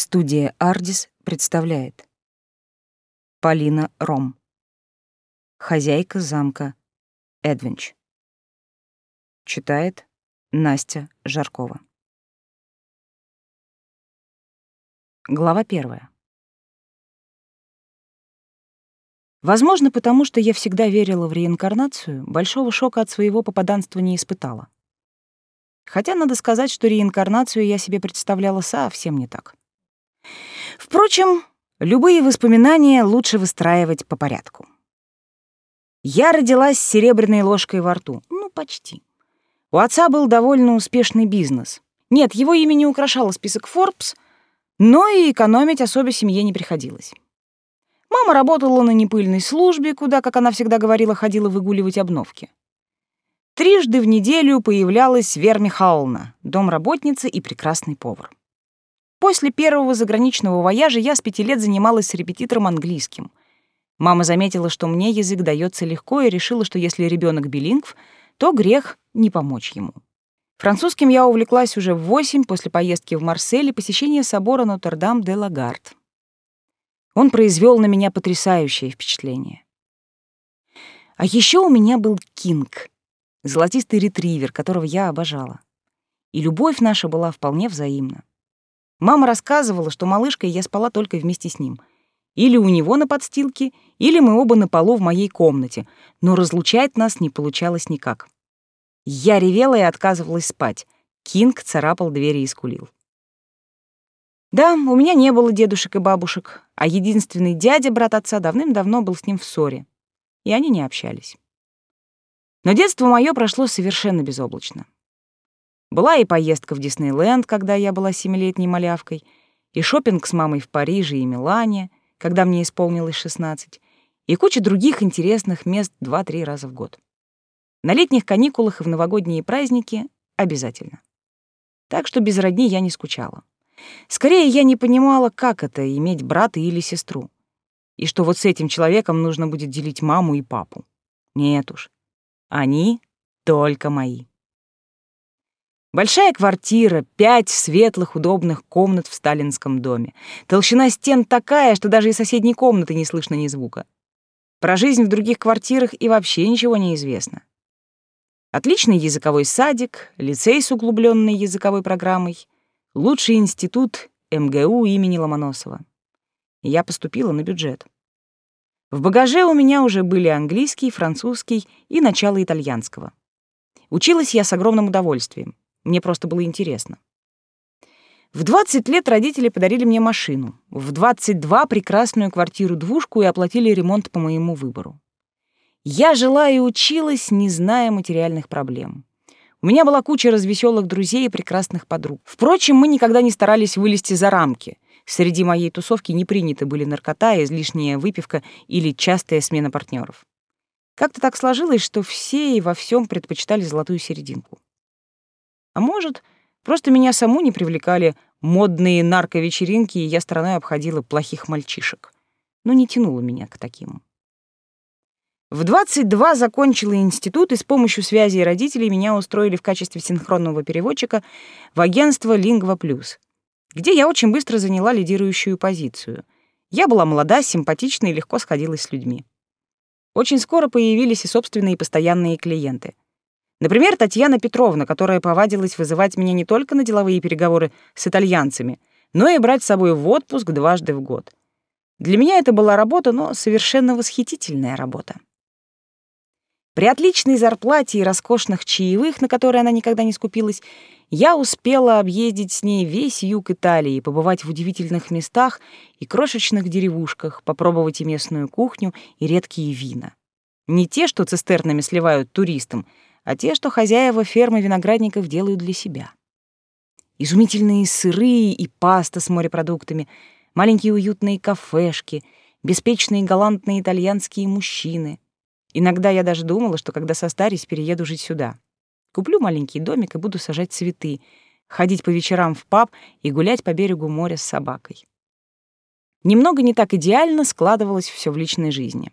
Студия «Ардис» представляет. Полина Ром. Хозяйка замка Эдвинч. Читает Настя Жаркова. Глава первая. Возможно, потому что я всегда верила в реинкарнацию, большого шока от своего попаданства не испытала. Хотя надо сказать, что реинкарнацию я себе представляла совсем не так. Впрочем, любые воспоминания лучше выстраивать по порядку. Я родилась с серебряной ложкой во рту. Ну, почти. У отца был довольно успешный бизнес. Нет, его имя не украшало список Forbes, но и экономить особо семье не приходилось. Мама работала на непыльной службе, куда, как она всегда говорила, ходила выгуливать обновки. Трижды в неделю появлялась Вер Михайловна, домработница и прекрасный повар. После первого заграничного вояжа я с пяти лет занималась с репетитором английским. Мама заметила, что мне язык дается легко, и решила, что если ребенок билингв, то грех не помочь ему. Французским я увлеклась уже в восемь после поездки в Марсель и посещения собора Нотр-Дам-де-Лагард. Он произвел на меня потрясающее впечатление. А еще у меня был Кинг, золотистый ретривер, которого я обожала. И любовь наша была вполне взаимна. Мама рассказывала, что малышкой я спала только вместе с ним. Или у него на подстилке, или мы оба на полу в моей комнате, но разлучать нас не получалось никак. Я ревела и отказывалась спать. Кинг царапал двери и скулил. Да, у меня не было дедушек и бабушек, а единственный дядя, брат отца, давным-давно был с ним в ссоре, и они не общались. Но детство мое прошло совершенно безоблачно. Была и поездка в Диснейленд, когда я была семилетней малявкой, и шопинг с мамой в Париже и Милане, когда мне исполнилось 16, и куча других интересных мест 2-3 раза в год. На летних каникулах и в новогодние праздники обязательно. Так что без родни я не скучала. Скорее, я не понимала, как это — иметь брата или сестру. И что вот с этим человеком нужно будет делить маму и папу. Нет уж. Они только мои. Большая квартира, пять светлых, удобных комнат в сталинском доме. Толщина стен такая, что даже из соседней комнаты не слышно ни звука. Про жизнь в других квартирах и вообще ничего не известно. Отличный языковой садик, лицей с углубленной языковой программой, лучший институт МГУ имени Ломоносова. Я поступила на бюджет. В багаже у меня уже были английский, французский и начало итальянского. Училась я с огромным удовольствием. Мне просто было интересно. В 20 лет родители подарили мне машину, в 22 — прекрасную квартиру-двушку и оплатили ремонт по моему выбору. Я жила и училась, не зная материальных проблем. У меня была куча развеселых друзей и прекрасных подруг. Впрочем, мы никогда не старались вылезти за рамки. Среди моей тусовки не приняты были наркота, излишняя выпивка или частая смена партнеров. Как-то так сложилось, что все и во всем предпочитали золотую серединку. А может, просто меня саму не привлекали модные нарковечеринки, и я стороной обходила плохих мальчишек. Но не тянуло меня к таким. В 22 закончила институт, и с помощью связи родителей меня устроили в качестве синхронного переводчика в агентство Lingua Plus, где я очень быстро заняла лидирующую позицию. Я была молода, симпатична и легко сходилась с людьми. Очень скоро появились и собственные постоянные клиенты — Например, Татьяна Петровна, которая повадилась вызывать меня не только на деловые переговоры с итальянцами, но и брать с собой в отпуск дважды в год. Для меня это была работа, но совершенно восхитительная работа. При отличной зарплате и роскошных чаевых, на которые она никогда не скупилась, я успела объездить с ней весь юг Италии, побывать в удивительных местах и крошечных деревушках, попробовать и местную кухню, и редкие вина. Не те, что цистернами сливают туристам, а те, что хозяева фермы виноградников делают для себя. Изумительные сыры и паста с морепродуктами, маленькие уютные кафешки, беспечные галантные итальянские мужчины. Иногда я даже думала, что когда состарюсь, перееду жить сюда. Куплю маленький домик и буду сажать цветы, ходить по вечерам в паб и гулять по берегу моря с собакой. Немного не так идеально складывалось все в личной жизни.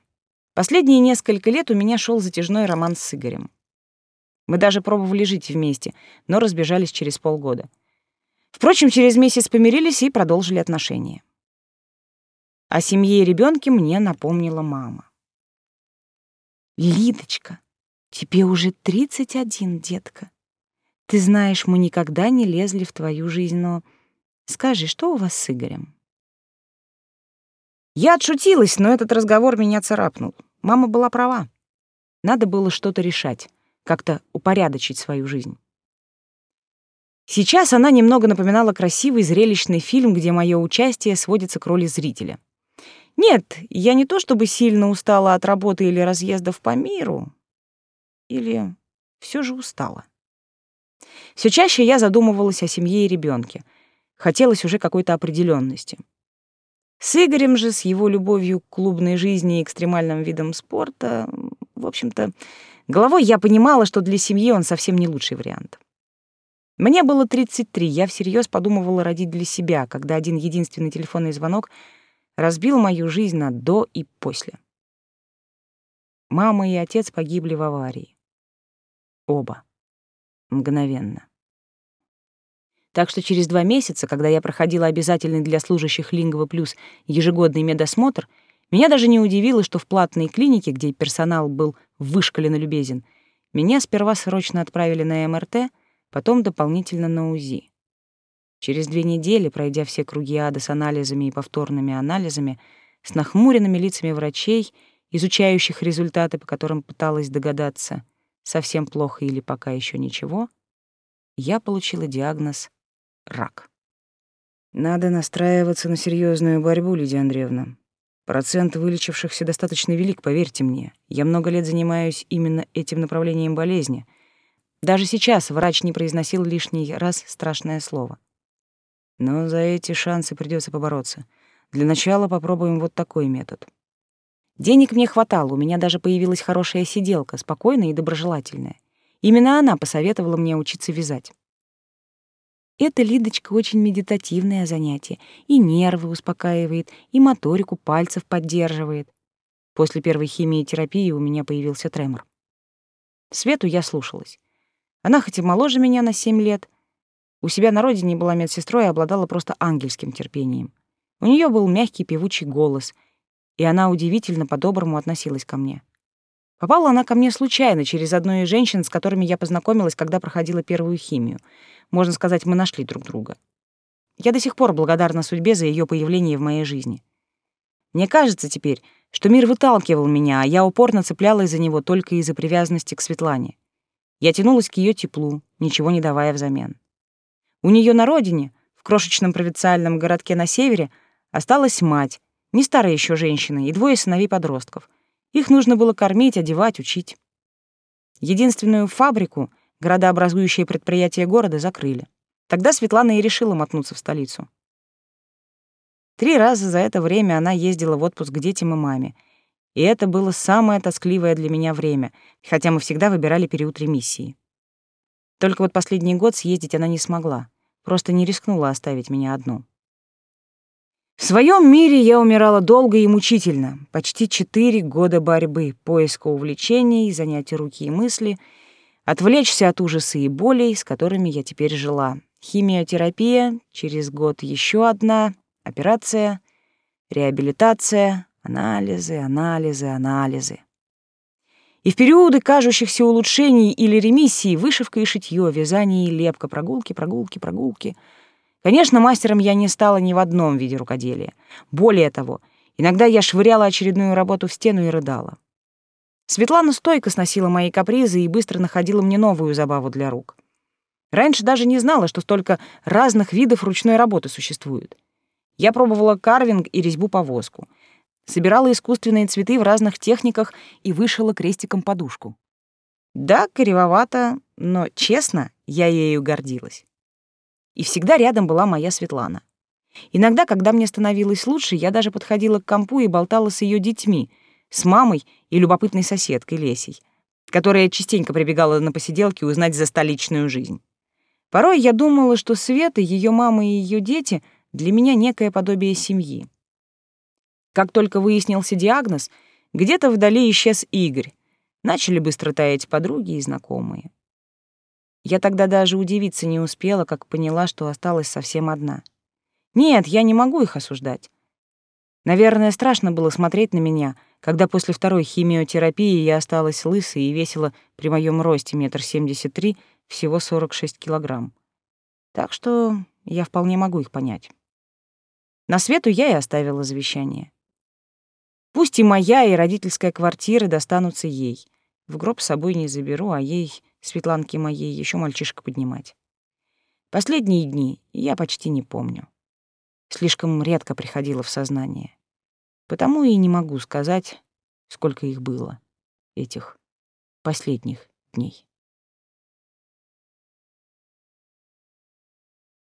Последние несколько лет у меня шел затяжной роман с Игорем. Мы даже пробовали жить вместе, но разбежались через полгода. Впрочем, через месяц помирились и продолжили отношения. О семье и ребенке мне напомнила мама. «Лидочка, тебе уже 31, детка. Ты знаешь, мы никогда не лезли в твою жизнь, но скажи, что у вас с Игорем?» Я отшутилась, но этот разговор меня царапнул. Мама была права. Надо было что-то решать, как-то упорядочить свою жизнь. Сейчас она немного напоминала красивый зрелищный фильм, где мое участие сводится к роли зрителя. Нет, я не то чтобы сильно устала от работы или разъездов по миру, или все же устала. Все чаще я задумывалась о семье и ребенке. Хотелось уже какой-то определенности. С Игорем же, с его любовью к клубной жизни и экстремальным видам спорта, в общем-то, головой я понимала, что для семьи он совсем не лучший вариант. Мне было 33, я всерьез подумывала родить для себя, когда один единственный телефонный звонок разбил мою жизнь на до и после. Мама и отец погибли в аварии. Оба. Мгновенно. Так что через два месяца, когда я проходила обязательный для служащих Лингва Плюс ежегодный медосмотр, меня даже не удивило, что в платной клинике, где персонал был вышкален и любезен, меня сперва срочно отправили на МРТ, потом дополнительно на УЗИ. Через две недели, пройдя все круги ада с анализами и повторными анализами, с нахмуренными лицами врачей, изучающих результаты, по которым пыталась догадаться, совсем плохо или пока еще ничего, я получила диагноз рак. Надо настраиваться на серьезную борьбу, Лидия Андреевна. Процент вылечившихся достаточно велик, поверьте мне. Я много лет занимаюсь именно этим направлением болезни. Даже сейчас врач не произносил лишний раз страшное слово. Но за эти шансы придется побороться. Для начала попробуем вот такой метод. Денег мне хватало, у меня даже появилась хорошая сиделка, спокойная и доброжелательная. Именно она посоветовала мне учиться вязать. Это, Лидочка, очень медитативное занятие. И нервы успокаивает, и моторику пальцев поддерживает. После первой химиотерапии у меня появился тремор. Свету я слушалась. Она хоть и моложе меня на семь лет, у себя на родине была медсестрой и обладала просто ангельским терпением. У нее был мягкий певучий голос, и она удивительно по-доброму относилась ко мне. Попала она ко мне случайно через одну из женщин, с которыми я познакомилась, когда проходила первую химию. Можно сказать, мы нашли друг друга. Я до сих пор благодарна судьбе за ее появление в моей жизни. Мне кажется теперь, что мир выталкивал меня, а я упорно цеплялась за него только из-за привязанности к Светлане. Я тянулась к ее теплу, ничего не давая взамен. У нее на родине, в крошечном провинциальном городке на севере, осталась мать, не старая еще женщина, и двое сыновей-подростков. Их нужно было кормить, одевать, учить. Единственную фабрику, градообразующее предприятие города, закрыли. Тогда Светлана и решила мотнуться в столицу. Три раза за это время она ездила в отпуск к детям и маме. И это было самое тоскливое для меня время, хотя мы всегда выбирали период ремиссии. Только вот последний год съездить она не смогла, просто не рискнула оставить меня одну. В своем мире я умирала долго и мучительно. Почти четыре года борьбы, поиска увлечений, занятия руки и мысли, отвлечься от ужаса и болей, с которыми я теперь жила. Химиотерапия, через год еще одна, операция, реабилитация, анализы, анализы, анализы. И в периоды кажущихся улучшений или ремиссии вышивка и шитье, вязание и лепка, прогулки, прогулки, прогулки — Конечно, мастером я не стала ни в одном виде рукоделия. Более того, иногда я швыряла очередную работу в стену и рыдала. Светлана стойко сносила мои капризы и быстро находила мне новую забаву для рук. Раньше даже не знала, что столько разных видов ручной работы существует. Я пробовала карвинг и резьбу по воску. Собирала искусственные цветы в разных техниках и вышила крестиком подушку. Да, кривовато, но, честно, я ею гордилась и всегда рядом была моя Светлана. Иногда, когда мне становилось лучше, я даже подходила к компу и болтала с ее детьми, с мамой и любопытной соседкой Лесей, которая частенько прибегала на посиделки узнать за столичную жизнь. Порой я думала, что Света, ее мама и ее дети для меня некое подобие семьи. Как только выяснился диагноз, где-то вдали исчез Игорь. Начали быстро таять подруги и знакомые. Я тогда даже удивиться не успела, как поняла, что осталась совсем одна. Нет, я не могу их осуждать. Наверное, страшно было смотреть на меня, когда после второй химиотерапии я осталась лысой и весила при моем росте метр семьдесят три всего 46 килограмм. Так что я вполне могу их понять. На Свету я и оставила завещание. Пусть и моя, и родительская квартиры достанутся ей. В гроб с собой не заберу, а ей, Светланке моей, еще мальчишка поднимать. Последние дни я почти не помню. Слишком редко приходила в сознание. Потому и не могу сказать, сколько их было, этих последних дней.